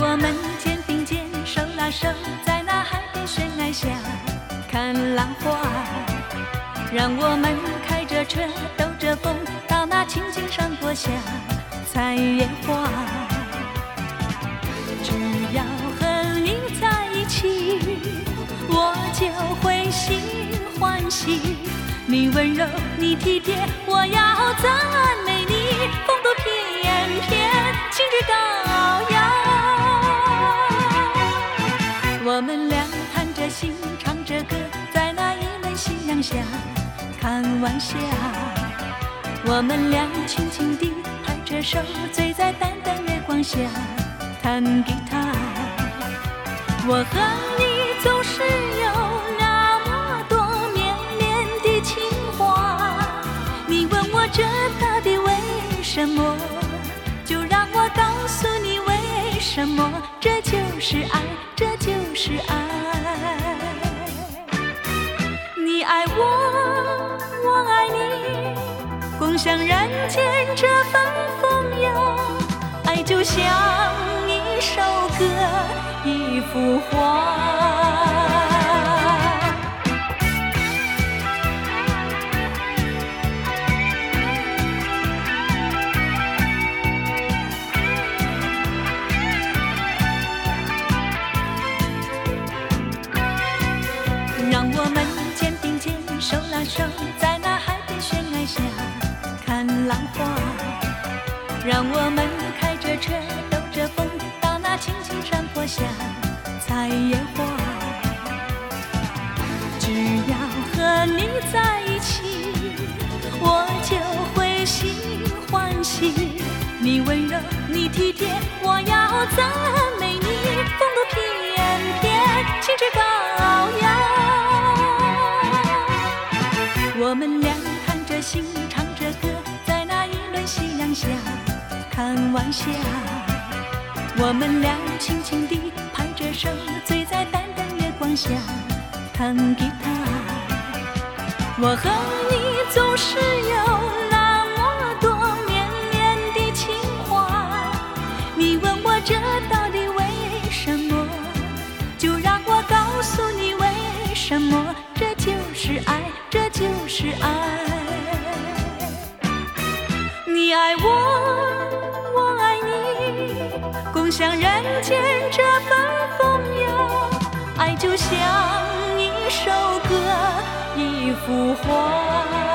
我们肩并肩，手拉手，在那海边悬崖下看浪花。让我们开着车，兜着风，到那青青山坡下采野花。只要和你在一起，我就会心欢喜。你温柔，你体贴，我要赞美你。风度翩翩，气质高雅。看晚霞。我们俩轻轻地拍着手，醉在淡淡月光下弹吉他。我和你总是有那么多绵绵的情话。你问我这到底为什么？就让我告诉你为什么。这就是爱，这就是爱。你爱我，你，共享人间这份风雅。爱就像一首歌，一幅画。让我们肩并肩，手拉手，在让我们开着车，兜着风，到那青青山坡下采野花。只要和你在一起，我就会心欢喜。你温柔，你体贴，我要赞美你。风度翩翩，气质高雅。我们俩谈着心，唱着歌，在那一轮夕阳下看晚霞。我们俩轻轻地拍着手，醉在淡淡月光下弹吉他。我和你总是有那么多绵绵的情话。你问我这到底为什么？就让我告诉你为什么。这就是爱，这就是爱。你爱我，像，人间这份风雅。爱就像一首歌，一幅画。